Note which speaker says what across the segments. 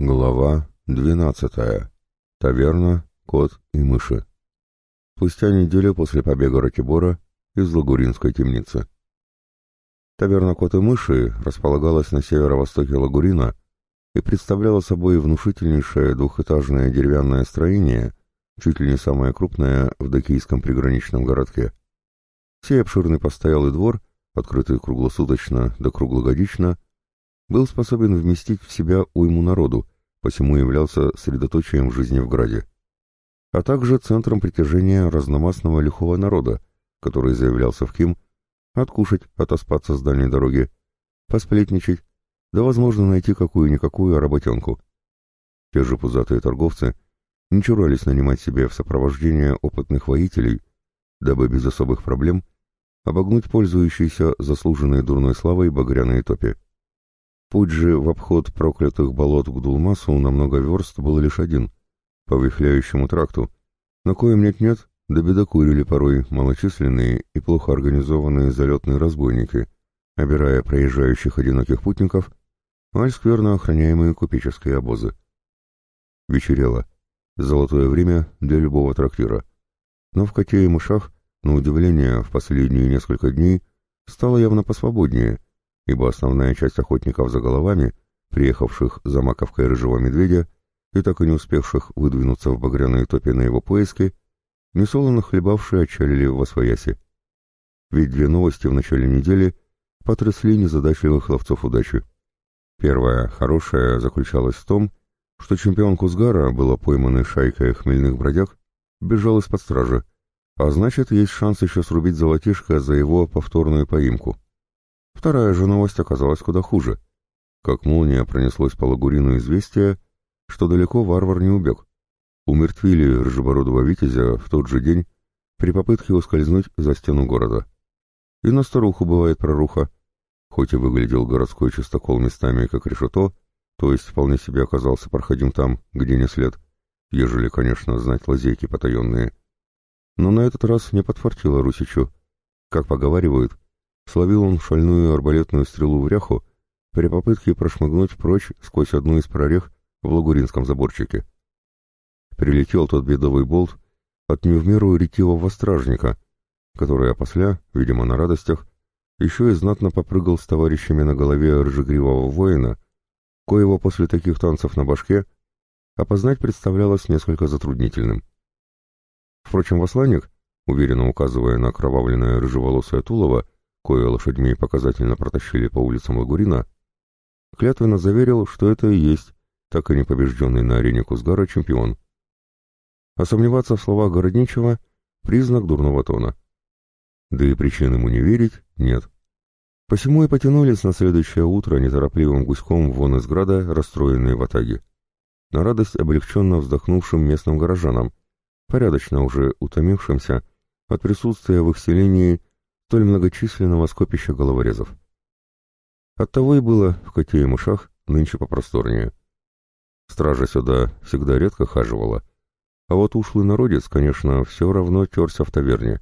Speaker 1: Глава двенадцатая. Таверна, кот и мыши. Спустя неделю после побега Ратибора из Лагуринской темницы. Таверна «Кот и мыши» располагалась на северо-востоке Лагурина и представляла собой внушительнейшее двухэтажное деревянное строение, чуть ли не самое крупное в Дакийском приграничном городке. Сей обширный постоялый двор, открытый круглосуточно да круглогодично, был способен вместить в себя уйму народу, посему являлся средоточием жизни в Граде, а также центром притяжения разномастного лихого народа, который заявлялся в Ким, откушать, отоспаться с дальней дороги, посплетничать, да, возможно, найти какую-никакую работенку. Те же пузатые торговцы не чурались нанимать себе в сопровождение опытных воителей, дабы без особых проблем обогнуть пользующиеся заслуженной дурной славой багряные топи. Путь же в обход проклятых болот к Дулмасу на много верст был лишь один — по вихляющему тракту, на коем нет-нет, да бедокурили порой малочисленные и плохо организованные залетные разбойники, обирая проезжающих одиноких путников, аль скверно охраняемые купеческие обозы. Вечерело. Золотое время для любого трактира. Но в коте и мышах, на удивление, в последние несколько дней стало явно посвободнее — ибо основная часть охотников за головами, приехавших за маковкой рыжего медведя и так и не успевших выдвинуться в багряные топи на его поиски, несолоно хлебавшие отчалили в Освояси. Ведь две новости в начале недели потрясли незадачливых ловцов удачи. Первая, хорошая, заключалась в том, что чемпион Кузгара, было пойманный шайкой хмельных бродяг, бежал из-под стражи, а значит, есть шанс еще срубить золотишко за его повторную поимку. Вторая же новость оказалась куда хуже. Как молния пронеслось по Лагурину известие, что далеко варвар не убег. Умертвили рыжебородого витязя в тот же день при попытке ускользнуть за стену города. И на старуху бывает проруха. Хоть и выглядел городской чистокол местами как решето, то есть вполне себе оказался проходим там, где не след, ежели, конечно, знать лазейки потаенные. Но на этот раз не подфартило Русичу. Как поговаривают, Словил он шальную арбалетную стрелу в ряху при попытке прошмыгнуть прочь сквозь одну из прорех в лагуринском заборчике. Прилетел тот бедовый болт от не в ретивого стражника, который опосля, видимо, на радостях, еще и знатно попрыгал с товарищами на голове рыжегривого воина, коего после таких танцев на башке опознать представлялось несколько затруднительным. Впрочем, Васланник, уверенно указывая на окровавленное рыжеволосое тулово, кое лошадьми показательно протащили по улицам Лагурина, клятвенно заверил, что это и есть так и не побежденный на арене Кузгара чемпион. А сомневаться в словах Городничего — признак дурного тона. Да и причин ему не верить нет. Посему и потянулись на следующее утро неторопливым гуськом вон из града расстроенные в атаге. На радость облегченно вздохнувшим местным горожанам, порядочно уже утомившимся от присутствия в их селении столь многочисленного скопища головорезов. Оттого и было в коте и мышах нынче попросторнее. Стража сюда всегда редко хаживала, а вот ушлый народец, конечно, все равно терся в таверне.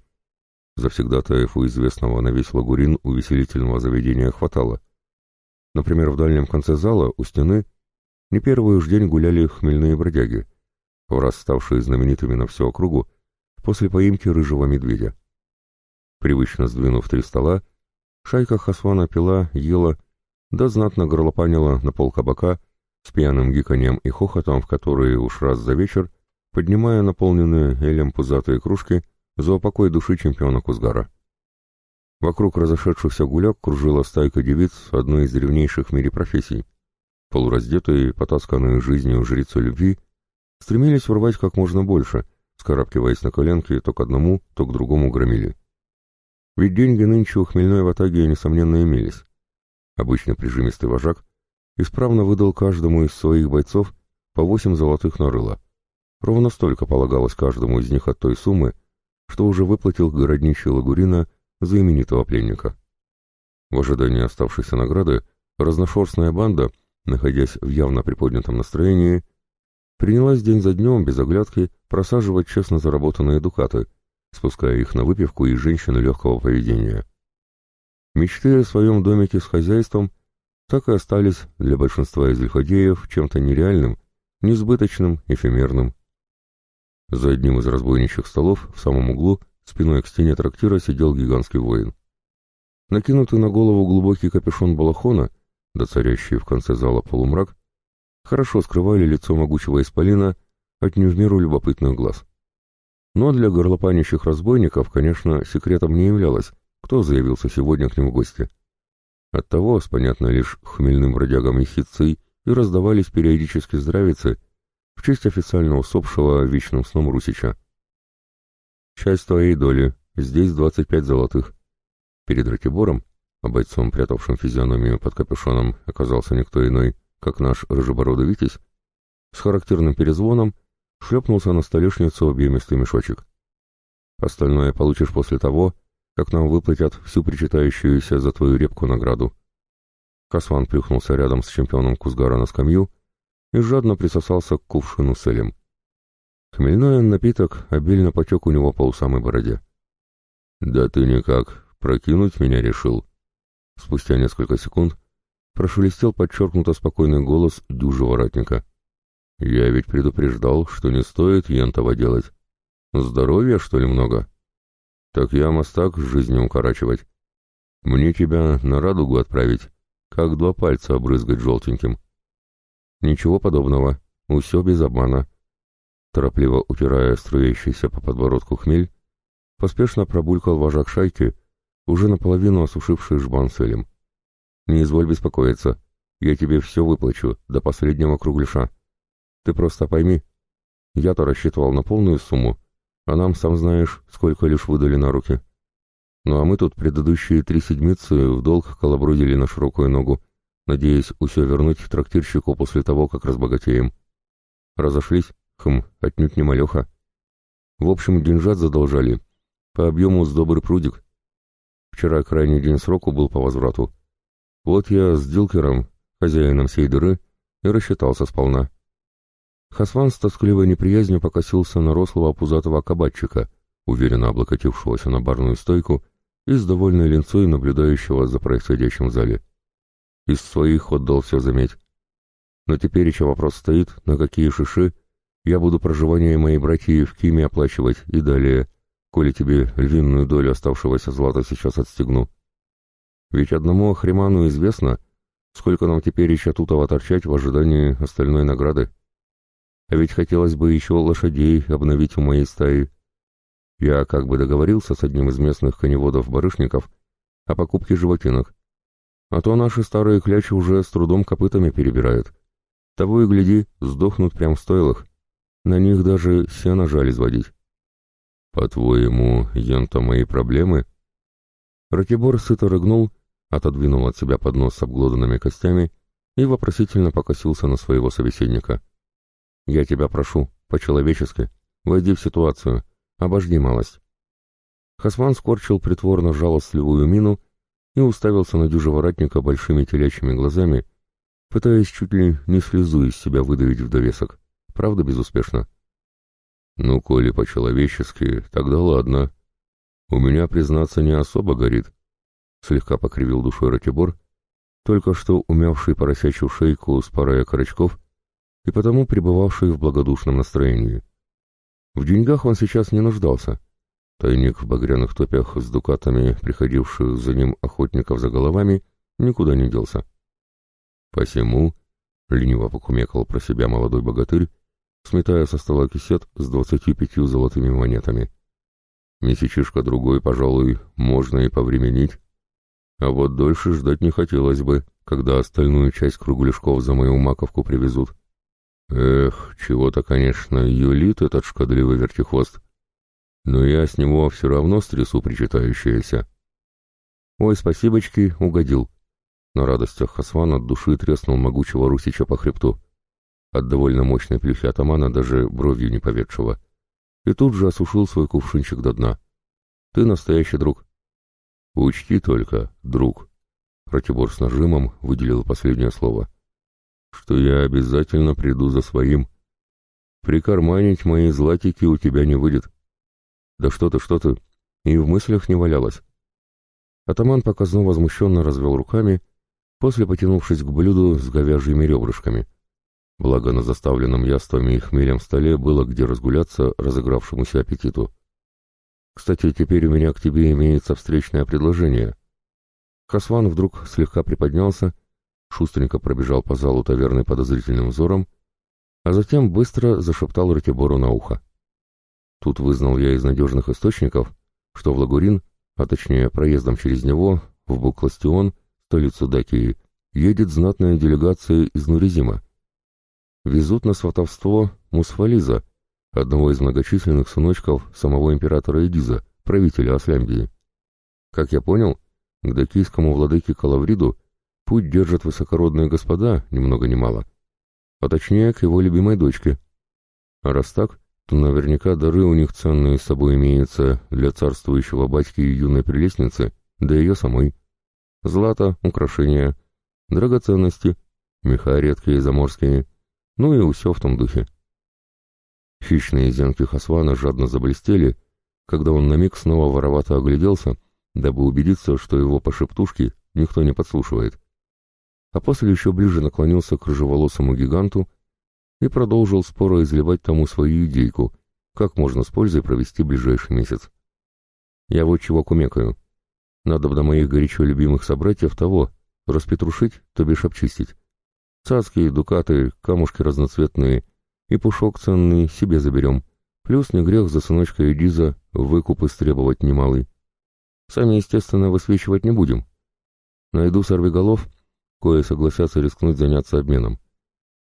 Speaker 1: Завсегдатаев у известного на весь лагурин увеселительного заведения хватало. Например, в дальнем конце зала, у стены, не первый уж день гуляли хмельные бродяги, в раз ставшие знаменитыми на всю округу после поимки рыжего медведя. Привычно сдвинув три стола, шайка Хасвана пила, ела, да знатно горлопанила на пол кабака с пьяным гиканьем и хохотом, в которые уж раз за вечер, поднимая наполненные элем пузатые кружки за упокой души чемпиона Кузгара. Вокруг разошедшихся гуляк кружила стайка девиц одной из древнейших в мире профессий. Полураздетые, потасканные жизнью жрицы любви, стремились урвать как можно больше, скарабкиваясь на коленки то к одному, то к другому громили. Ведь деньги нынче у хмельной ватаги, несомненно, имелись. Обычно прижимистый вожак исправно выдал каждому из своих бойцов по восемь золотых на рыло. Ровно столько полагалось каждому из них от той суммы, что уже выплатил городничий Лагурина за именитого пленника. В ожидании оставшейся награды разношерстная банда, находясь в явно приподнятом настроении, принялась день за днем без оглядки просаживать честно заработанные дукаты, спуская их на выпивку и женщины легкого поведения. Мечты о своем домике с хозяйством так и остались для большинства из лиходеев чем-то нереальным, несбыточным, эфемерным. За одним из разбойничьих столов в самом углу, спиной к стене трактира, сидел гигантский воин. Накинутый на голову глубокий капюшон балахона, да царящий в конце зала полумрак, хорошо скрывали лицо могучего исполина от не в меру любопытных глаз. Но для горлопанящих разбойников, конечно, секретом не являлось, кто заявился сегодня к ним в гости. Оттого, с понятно лишь хмельным бродягам хитцей, и раздавались периодически здравицы в честь официально усопшего вечным сном Русича. «Часть твоей доли, здесь двадцать пять золотых». Перед Ратибором, а бойцом, прятавшим физиономию под капюшоном, оказался никто иной, как наш рыжебородый Витязь, с характерным перезвоном шлепнулся на столешницу объемистый мешочек. «Остальное получишь после того, как нам выплатят всю причитающуюся за твою репку награду». Касван плюхнулся рядом с чемпионом Кузгара на скамью и жадно присосался к кувшину с элем. Хмельной напиток обильно потек у него по самой бороде. «Да ты никак, прокинуть меня решил». Спустя несколько секунд прошелестел подчеркнуто спокойный голос дюжего ратника. «Я ведь предупреждал, что не стоит ентова делать. Здоровья, что ли, много? Так я мостак жизнью укорачивать. Мне тебя на радугу отправить, как два пальца обрызгать желтеньким». «Ничего подобного, все без обмана». Торопливо утирая струящийся по подбородку хмель, поспешно пробулькал вожак шайки, уже наполовину осушивший жбан с. Не изволь беспокоиться. Я тебе все выплачу, до последнего кругляша. Ты просто пойми. Я-то рассчитывал на полную сумму, а нам, сам знаешь, сколько лишь выдали на руки. Ну а мы тут предыдущие три седмицы в долг колобродили на широкую ногу, надеясь усё вернуть трактирщику после того, как разбогатеем. Разошлись, хм, отнюдь не малёха. В общем, деньжат задолжали. По объему с добрый прудик. Вчера крайний день сроку был по возврату. Вот я с Дилкером, хозяином всей дыры, и рассчитался сполна. Хасван с тоскливой неприязнью покосился на рослого пузатого кабачика, уверенно облокотившегося на барную стойку и с довольной линцой наблюдающего за происходящим в зале. Из своих отдал все заметь. Но теперь еще вопрос стоит, на какие шиши я буду проживание моей братьи в Киме оплачивать и далее, коли тебе львиную долю оставшегося злата сейчас отстегну. Ведь одному Ахриману известно, сколько нам теперь еще тутого торчать в ожидании остальной награды. А ведь хотелось бы еще лошадей обновить у моей стаи. Я как бы договорился с одним из местных коневодов-барышников о покупке животинок. А то наши старые клячи уже с трудом копытами перебирают. Того и гляди, сдохнут прям в стойлах. На них даже сено жаль изводить. По-твоему, ента мои проблемы? Ратибор сыто рыгнул, отодвинул от себя поднос с обглоданными костями и вопросительно покосился на своего собеседника. «Я тебя прошу, по-человечески, войди в ситуацию, обожди малость». Хасван скорчил притворно жалостливую мину и уставился на дюжего ратника большими телячьими глазами, пытаясь чуть ли не слезу из себя выдавить в довесок. Правда, безуспешно. «Ну, коли по-человечески, тогда ладно», у меня, признаться, не особо горит. Слегка покривил душой Ратибор, только что умявший поросячью шейку с парой окорочков и потому пребывавший в благодушном настроении. В деньгах он сейчас не нуждался. Тайник в багряных топях с дукатами, приходивших за ним охотников за головами, никуда не делся. Посему, — лениво покумекал про себя молодой богатырь, сметая со стола кисет с двадцатью пятью золотыми монетами. Месячишка другой, пожалуй, можно и повременить. А вот дольше ждать не хотелось бы, когда остальную часть кругляшков за мою маковку привезут. Эх, чего-то, конечно, юлит этот шкодливый вертихвост. Но я с него все равно стрясу причитающееся. Ой, спасибочки, угодил. На радостях Хасван от души треснул могучего русича по хребту. От довольно мощной плюхи атамана даже бровью не поведшего и тут же осушил свой кувшинчик до дна. «Ты настоящий друг». «Учти только, друг», — Ратибор с нажимом выделил последнее слово, «что я обязательно приду за своим. Прикарманить мои златики у тебя не выйдет». «Да что ты, что ты!» И в мыслях не валялось. Атаман показно возмущенно развел руками после потянувшись к блюду с говяжьими ребрышками. Благо на заставленном яствами и хмелем столе было где разгуляться разыгравшемуся аппетиту. «Кстати, теперь у меня к тебе имеется встречное предложение». Хасван вдруг слегка приподнялся, шустренько пробежал по залу таверны подозрительным взором, а затем быстро зашептал Ратибору на ухо. Тут вызнал я из надежных источников, что в Лагурин, а точнее проездом через него, в Букластион, столицу Дакии, едет знатная делегация из Нуризима. Везут на сватовство Мусфализа, одного из многочисленных сыночков самого императора Эдиза, правителя Аслямбии. Как я понял, к дакийскому владыке Калавриду путь держат высокородные господа, ни много ни мало, а точнее к его любимой дочке. А раз так, то наверняка дары у них ценные с собой имеются для царствующего батьки и юной прелестницы, да ее самой. Злато, украшения, драгоценности, меха редкие заморские, ну и все в том духе. Хищные зенки Хасвана жадно заблестели, когда он на миг снова воровато огляделся, дабы убедиться, что его пошептушки никто не подслушивает. А после еще ближе наклонился к рыжеволосому гиганту и продолжил споро изливать тому свою идейку, как можно с пользой провести ближайший месяц. Я вот чего кумекаю. Надо до моих горячо любимых собратьев того, распетрушить, то бишь обчистить. Цацки, дукаты, камушки разноцветные и пушок ценный себе заберем. Плюс не грех за сыночка Эдиза выкуп истребовать немалый. Сами, естественно, высвечивать не будем. Найду сорвиголов, кое согласятся рискнуть заняться обменом.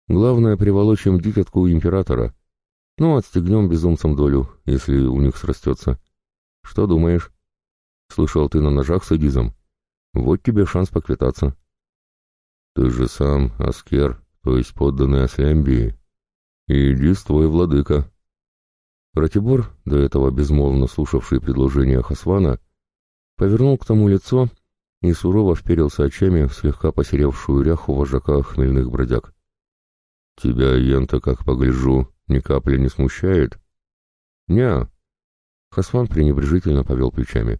Speaker 1: Главное, приволочим дитятку императора. Ну, отстегнем безумцам долю, если у них срастется. Что думаешь? Слышал ты на ножах с Эдизом. Вот тебе шанс поквитаться. Ты же сам Аскер, то есть подданный Аслямбии. И Эдиз твой владыка. Ратибор, до этого безмолвно слушавший предложение Хасвана, повернул к тому лицо и сурово вперился очами в слегка посеревшую ряху вожака хмельных бродяг. «Тебя, Ента, как погляжу, ни капли не смущает?» «Не-а». Хасван пренебрежительно повел плечами.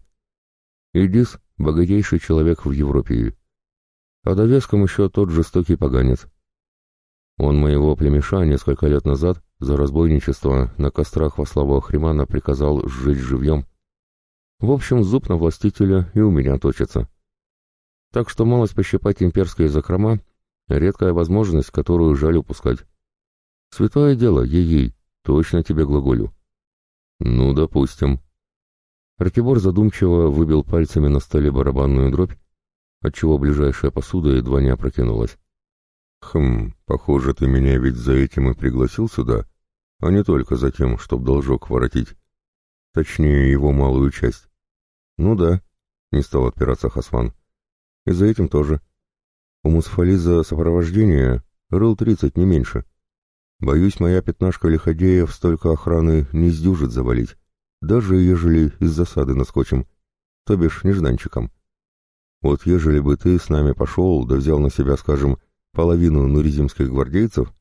Speaker 1: «Идис — богатейший человек в Европе, а довеском еще тот жестокий поганец. Он моего племеша несколько лет назад за разбойничество на кострах во славу Ахримана приказал сжечь живьем. В общем, зуб на властителя и у меня точится. Так что малость пощипать имперские закрома Редкая возможность, которую жаль упускать. Святое дело, ей-ей, точно тебе глаголю. Ну, допустим. Ратибор задумчиво выбил пальцами на столе барабанную дробь, отчего ближайшая посуда едва не опрокинулась. «Хм, похоже, ты меня ведь за этим и пригласил сюда, а не только за тем, чтоб должок воротить. Точнее, его малую часть». «Ну да», — не стал отпираться Хасван. «И за этим тоже. У Мусфализа сопровождение рыл тридцать, не меньше. Боюсь, моя пятнашка лиходеев столько охраны не сдюжит завалить, даже ежели из засады наскочим, то бишь нежданчиком. Вот ежели бы ты с нами пошел, да взял на себя, скажем, половину нуризимских гвардейцев,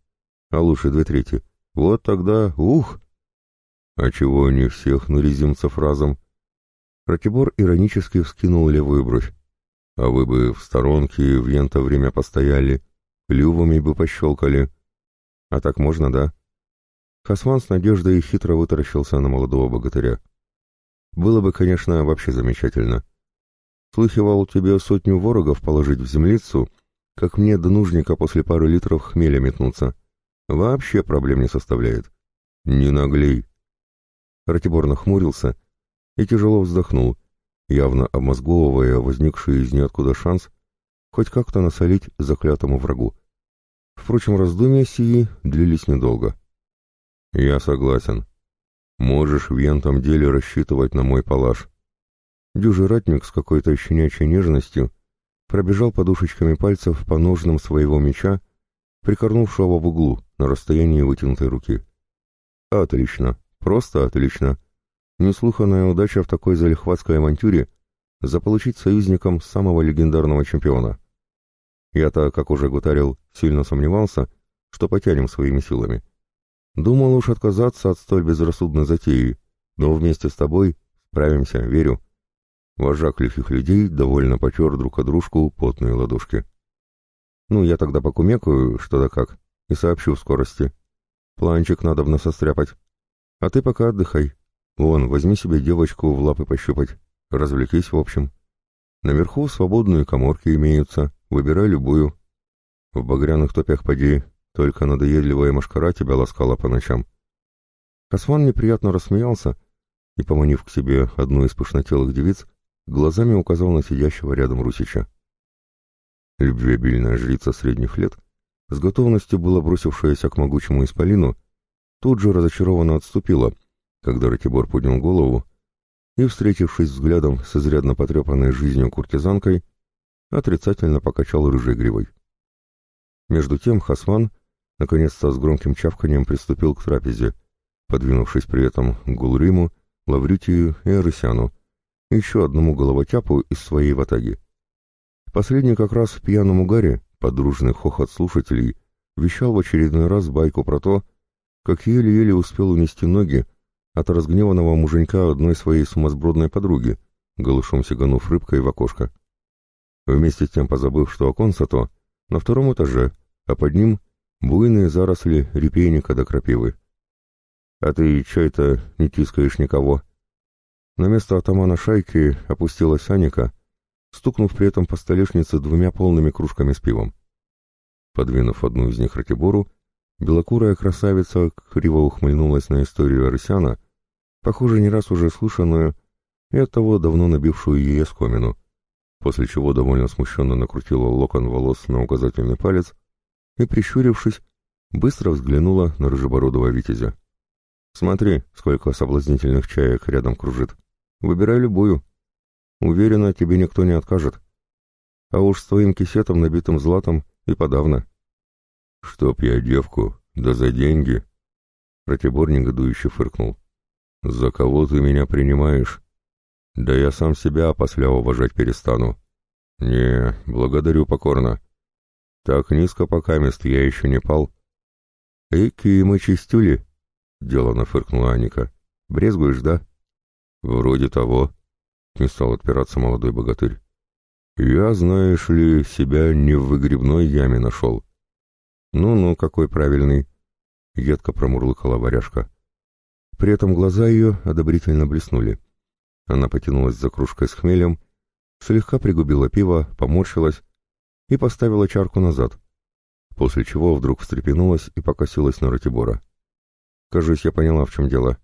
Speaker 1: а лучше две трети, вот тогда, ух! А чего не всех нуризимцев разом? Ратибор иронически вскинул левую бровь. А вы бы в сторонке в ента время постояли, клювами бы пощелкали. А так можно, да? Хасван с надеждой хитро вытаращился на молодого богатыря. Было бы, конечно, вообще замечательно. Слыхивал тебе сотню ворогов положить в землицу, как мне до нужника после пары литров хмеля метнуться. Вообще проблем не составляет. Не наглей. Ратибор нахмурился и тяжело вздохнул, явно обмозговывая возникший из ниоткуда шанс хоть как-то насолить заклятому врагу. Впрочем, раздумья сии длились недолго. «Я согласен. Можешь в ентом деле рассчитывать на мой палаш». Дюжий ратник с какой-то щенячьей нежностью пробежал подушечками пальцев по ножным своего меча, прикорнувшего в углу на расстоянии вытянутой руки. «Отлично, просто отлично. Неслыханная удача в такой залихватской авантюре — заполучить союзником самого легендарного чемпиона. Я-то, как уже гутарил, сильно сомневался, что потянем своими силами. Думал уж отказаться от столь безрассудной затеи, но вместе с тобой справимся, верю. Вожак лихих людей довольно потер друг о дружку потные ладошки. Ну, я тогда покумекаю, что да как, и сообщу в скорости. Планчик надо бы состряпать. А ты пока отдыхай. Вон, возьми себе девочку в лапы пощупать. Развлекись, в общем. Наверху свободные коморки имеются, выбирай любую. В багряных топях поди, только надоедливая машкара тебя ласкала по ночам. Хасван неприятно рассмеялся и, поманив к себе одну из пышнотелых девиц, глазами указал на сидящего рядом Русича. Любвеобильная жрица средних лет, с готовностью была бросившаяся к могучему исполину, тут же разочарованно отступила, когда Ратибор поднял голову и, встретившись взглядом с изрядно потрепанной жизнью куртизанкой, отрицательно покачал рыжей гривой. Между тем Хасван наконец-то с громким чавканием приступил к трапезе, подвинувшись при этом к Гулриму, Лаврютию и Арысяну, еще одному головотяпу из своей ватаги. Последний как раз в пьяном угаре, подружный хохот слушателей, вещал в очередной раз байку про то, как еле-еле успел унести ноги от разгневанного муженька одной своей сумасбродной подруги, голышом сиганув рыбкой в окошко. Вместе с тем позабыв, что оконце то на втором этаже, а под ним буйные заросли репейника до крапивы. «А ты чё это не тискаешь никого?» На место атамана шайки опустилась Аника, стукнув при этом по столешнице двумя полными кружками с пивом. Подвинув одну из них Ратибору, белокурая красавица криво ухмыльнулась на историю Арсяна, похоже, не раз уже слышанную и оттого давно набившую ей оскомину, после чего довольно смущенно накрутила локон волос на указательный палец и, прищурившись, быстро взглянула на рыжебородого витязя. «Смотри, сколько соблазнительных чаек рядом кружит. Выбирай любую. Уверена, тебе никто не откажет. А уж с твоим кисетом, набитым златом, и подавно». «Чтоб я девку, да за деньги!» Ратибор негодующе фыркнул. «За кого ты меня принимаешь? Да я сам себя опосля уважать перестану. Не, благодарю покорно. Так низко пока мест я еще не пал. Эки мы чистюли, — делано фыркнула Аника. Брезгуешь, да? Вроде того, — не стал отпираться молодой богатырь. Я, знаешь ли, себя не в выгребной яме нашел. Ну-ну, какой правильный, — едко промурлыкала варяжка. При этом глаза ее одобрительно блеснули. Она потянулась за кружкой с хмелем, слегка пригубила пиво, поморщилась и поставила чарку назад, после чего вдруг встрепенулась и покосилась на Ратибора. «Кажись, я поняла, в чем дело.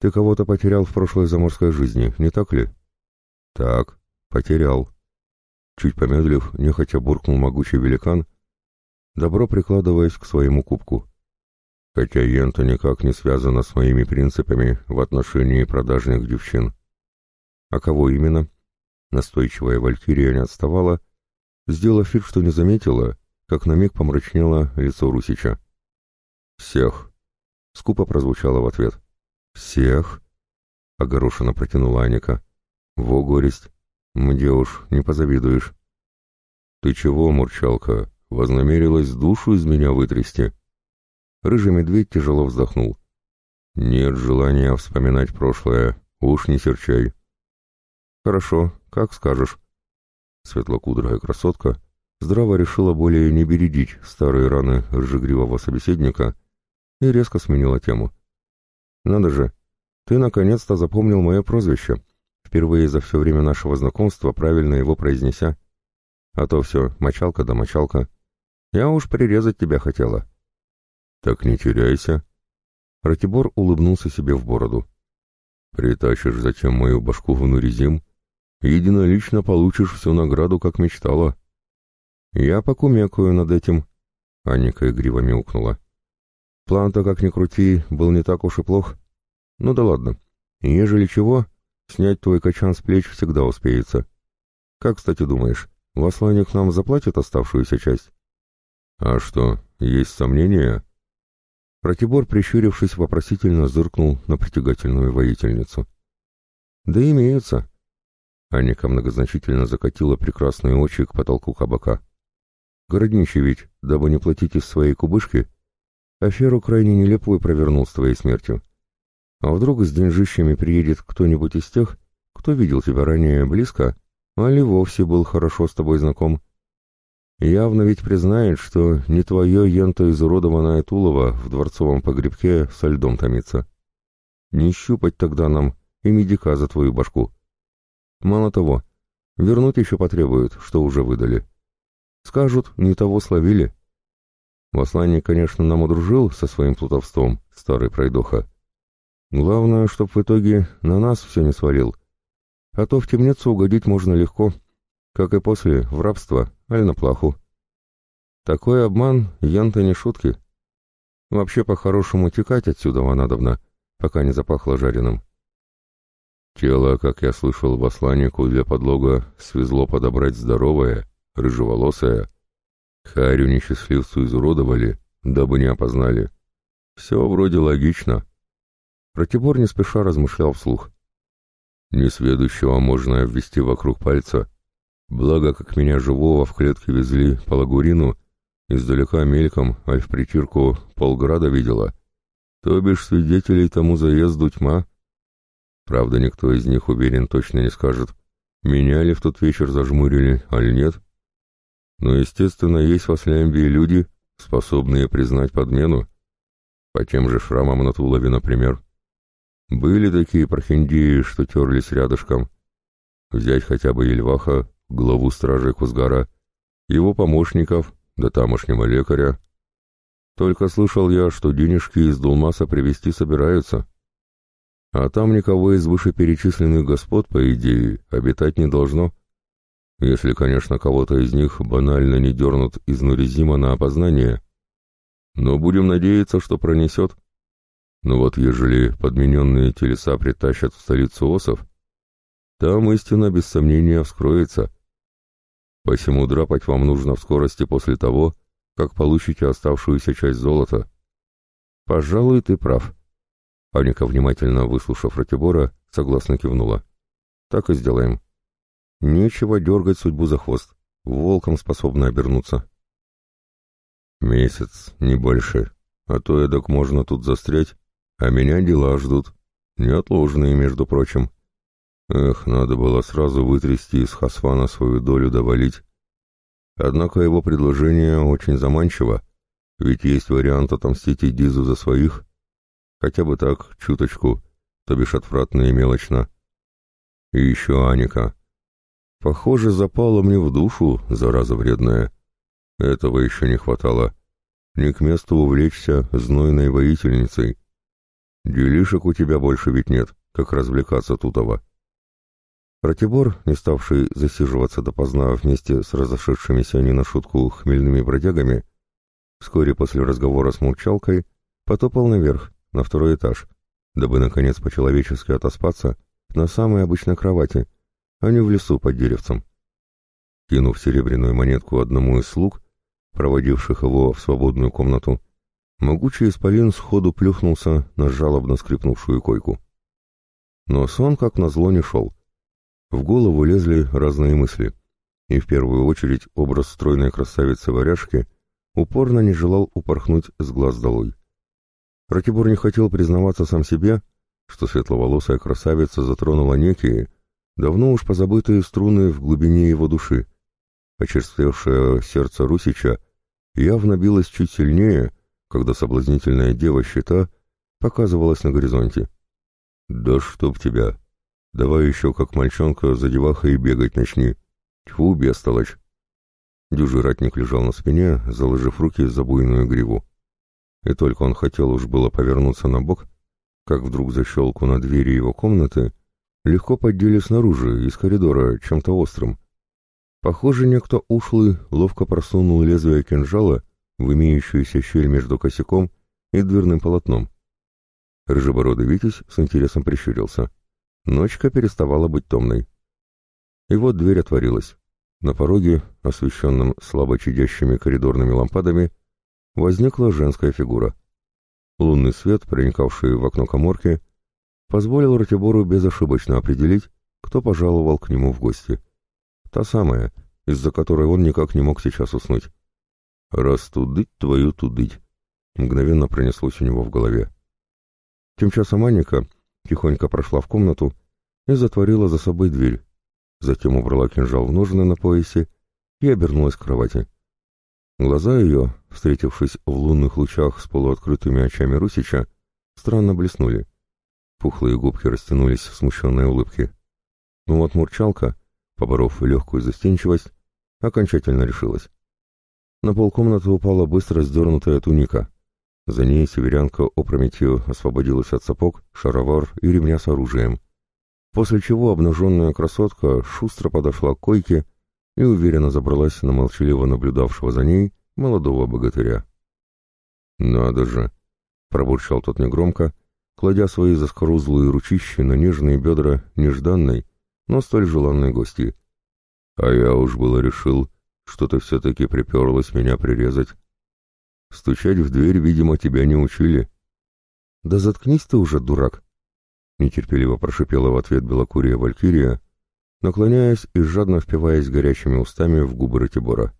Speaker 1: Ты кого-то потерял в прошлой заморской жизни, не так ли?» «Так, потерял». Чуть помедлив, нехотя буркнул могучий великан, добро прикладываясь к своему кубку. Хотя Йента никак не связана с моими принципами в отношении продажных девчин. А кого именно? Настойчивая Валькирия не отставала, сделав вид, что не заметила, как на миг помрачнело лицо Русича. «Всех!» — скупо прозвучало в ответ. «Всех?» — огорошенно протянула Аника. «Во горесть! Мне уж не позавидуешь!» «Ты чего, мурчалка, вознамерилась душу из меня вытрясти?» Рыжий медведь тяжело вздохнул. «Нет желания вспоминать прошлое, уж не серчай. «Хорошо, как скажешь». Светлокудрая красотка здраво решила более не бередить старые раны рыжегривого собеседника и резко сменила тему. «Надо же, ты наконец-то запомнил мое прозвище, впервые за все время нашего знакомства правильно его произнеся. А то все, мочалка да мочалка. Я уж прирезать тебя хотела». «Так не теряйся». Ратибор улыбнулся себе в бороду. «Притащишь затем мою башку в Нуризим, единолично получишь всю награду, как мечтала. Я покумекаю над этим, — Анника игриво мяукнула. План-то, как ни крути, был не так уж и плох. Ну да ладно, ежели чего, снять твой качан с плеч всегда успеется. Как, кстати, думаешь, Васланик нам заплатит оставшуюся часть? А что, есть сомнения? Ратибор, прищурившись, вопросительно зыркнул на притягательную воительницу. Да имеются, Аника многозначительно закатила прекрасные очи к потолку кабака. Городничий ведь, дабы не платить из своей кубышки, аферу крайне нелепую провернул с твоей смертью. А вдруг с деньжищами приедет кто-нибудь из тех, кто видел тебя ранее близко, али вовсе был хорошо с тобой знаком? Явно ведь признает, что не твое ента изуродованное Тулово в дворцовом погребке со льдом томится. Не щупать тогда нам и медика за твою башку. Мало того, вернуть еще потребуют, что уже выдали. Скажут, не того словили. Посланник, конечно, нам удружил со своим плутовством, старый пройдоха. Главное, чтоб в итоге на нас все не свалил. А то в темницу угодить можно легко, как и после, в рабство, аль на плаху. Такой обман, ян-то не шутки. Вообще, по-хорошему, текать отсюда надобно, пока не запахло жареным. Тело, как я слышал, посланнику для подлога свезло подобрать здоровое, рыжеволосое. Харю несчастливцу изуродовали, дабы не опознали. Все вроде логично. Ратибор не спеша размышлял вслух. Несведущего можно обвести вокруг пальца, Благо, как меня живого в клетке везли по лагурину, издалека мельком, аль в притирку полграда видела. То бишь свидетелей тому заезду тьма. Правда, никто из них уверен точно не скажет, меня ли в тот вечер зажмурили, аль нет. Но, естественно, есть в Аслямбии люди, способные признать подмену. По тем же шрамам на тулове, например. Были такие прохиндеи, что терлись рядышком. Взять хотя бы Ельваха, главу стражей Кузгара, его помощников, да тамошнего лекаря. Только слышал я, что денежки из Дулмаса привезти собираются. А там никого из вышеперечисленных господ, по идее, обитать не должно. Если, конечно, кого-то из них банально не дернут из Нуризима на опознание. Но будем надеяться, что пронесет. Но вот ежели подмененные телеса притащат в столицу Осов, там истина без сомнения вскроется, Посему драпать вам нужно в скорости после того, как получите оставшуюся часть золота. Пожалуй, ты прав. Аника, внимательно выслушав Ратибора, согласно кивнула. Так и сделаем. Нечего дергать судьбу за хвост. Волком способны обернуться. Месяц, не больше. А то эдак можно тут застрять, а меня дела ждут. Неотложные, между прочим. Эх, надо было сразу вытрясти из Хасвана свою долю довалить. Однако его предложение очень заманчиво, ведь есть вариант отомстить Дизу за своих, хотя бы так, чуточку, то бишь отвратно и мелочно. И еще Аника. Похоже, запала мне в душу, зараза вредная. Этого еще не хватало. Не к месту увлечься знойной воительницей. Делишек у тебя больше ведь нет, как развлекаться тутово. Ратибор, не ставший засиживаться допоздна вместе с разошедшимися не на шутку хмельными бродягами, вскоре после разговора с молчалкой потопал наверх, на второй этаж, дабы, наконец, по-человечески отоспаться на самой обычной кровати, а не в лесу под деревцем. Кинув серебряную монетку одному из слуг, проводивших его в свободную комнату, могучий исполин сходу плюхнулся на жалобно скрипнувшую койку. Но сон, как назло, не шел. В голову лезли разные мысли, и в первую очередь образ стройной красавицы-варяжки упорно не желал упорхнуть с глаз долой. Ратибор не хотел признаваться сам себе, что светловолосая красавица затронула некие, давно уж позабытые струны в глубине его души. Очерствевшее сердце Русича явно билось чуть сильнее, когда соблазнительная дева-щита показывалась на горизонте. «Да чтоб тебя!» Давай еще, как мальчонка, за девахой бегать начни. Тьфу, бестолочь. Дюжий ратник лежал на спине, заложив руки за буйную гриву. И только он хотел уж было повернуться на бок, как вдруг защелку на двери его комнаты легко поддели снаружи, из коридора, чем-то острым. Похоже, некто ушлый ловко просунул лезвие кинжала в имеющуюся щель между косяком и дверным полотном. Рыжебородый Витязь с интересом прищурился. Ночка переставала быть томной. И вот дверь отворилась. На пороге, освещенном слабо чадящими коридорными лампадами, возникла женская фигура. Лунный свет, проникавший в окно коморки, позволил Ратибору безошибочно определить, кто пожаловал к нему в гости. Та самая, из-за которой он никак не мог сейчас уснуть. «Растудыть твою тудыть», — мгновенно пронеслось у него в голове. Тем часом Анника, тихонько прошла в комнату и затворила за собой дверь, затем убрала кинжал в ножны на поясе и обернулась к кровати. Глаза ее, встретившись в лунных лучах с полуоткрытыми очами Русича, странно блеснули. Пухлые губки растянулись в смущенной улыбке. Ну вот Мурчалка, поборов легкую застенчивость, окончательно решилась. На полкомнаты упала быстро сдернутая туника. За ней северянка опрометью освободилась от сапог, шаровар и ремня с оружием. После чего обнаженная красотка шустро подошла к койке и уверенно забралась на молчаливо наблюдавшего за ней молодого богатыря. «Надо же!» — пробурчал тот негромко, кладя свои заскорузлые ручищи на нежные бедра нежданной, но столь желанной гости. «А я уж было решил, что ты все-таки приперлась меня прирезать. Стучать в дверь, видимо, тебя не учили». «Да заткнись ты уже, дурак!» Нетерпеливо прошипела в ответ белокурия Валькирия, наклоняясь и жадно впиваясь горячими устами в губы Ратибора.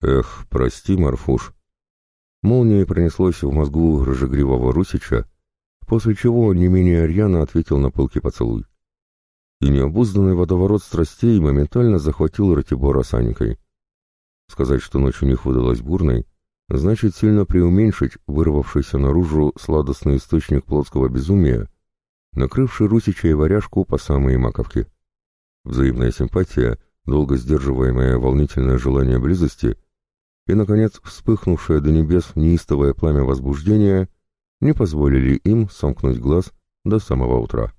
Speaker 1: «Эх, прости, Марфуш!» Молнией пронеслось в мозгу рыжегривого Русича, после чего не менее рьяно ответил на пылкий поцелуй. И необузданный водоворот страстей моментально захватил Ратибора с Анькой. Сказать, что ночь у них выдалась бурной, значит сильно преуменьшить вырвавшийся наружу сладостный источник плотского безумия, накрывший Русича и варяжку по самые маковки. Взаимная симпатия, долго сдерживаемое волнительное желание близости и, наконец, вспыхнувшее до небес неистовое пламя возбуждения не позволили им сомкнуть глаз до самого утра.